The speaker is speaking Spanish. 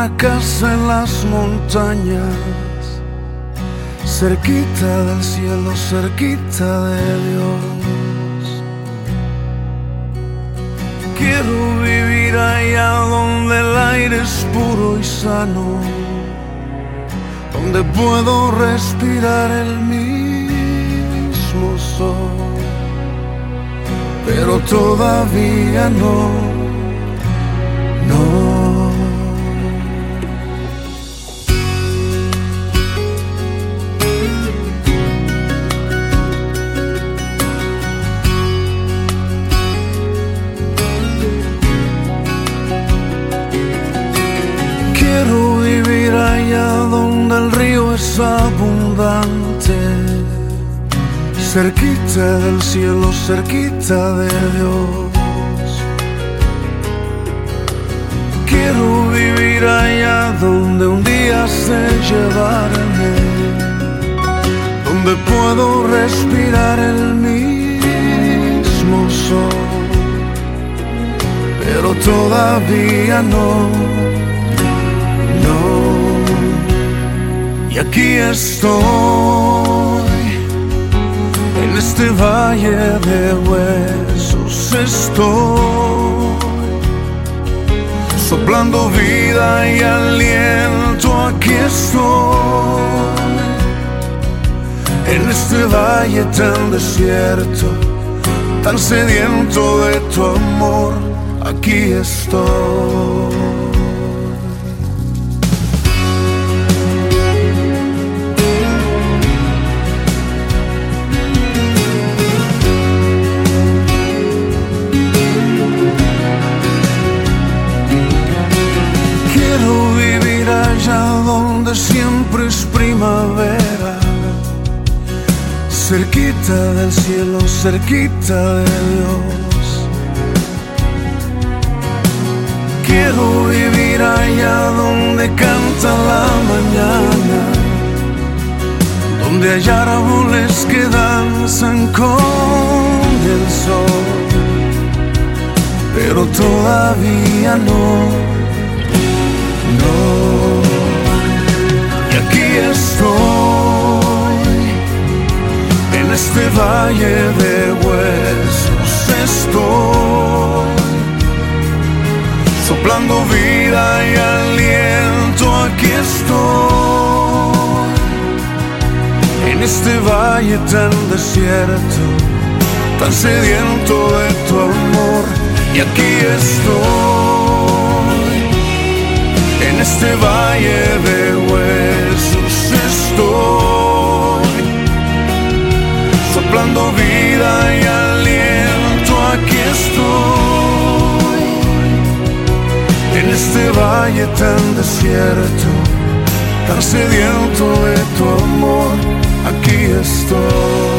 una casa en las montañas, cerquita del cielo, cerquita de Dios. Quiero vivir allá donde el aire es puro y sano, donde puedo respirar el mismo sol, pero todavía no cerquita del cielo, cerquita de Dios. Quiero vivir allá donde un día sé llevarme, donde puedo respirar el mismo sol, pero todavía no, no. Y aquí estoy, este valle de huesos estoy soplando vida y aliento, aquí estoy. En este valle tan desierto, tan sediento de tu amor, aquí estoy. Allá donde siempre es primavera, cerquita del cielo, cerquita de Dios. Quiero vivir allá donde canta la mañana, donde hay árboles que danzan con el sol, pero todavía no. Valle de huesos estoy, soplando vida y aliento, aquí estoy, en este valle tan desierto, tan sediento de tu amor, y aquí estoy. En este valle de huesos este valle tan desierto, tan sediento de tu amor, aquí estoy.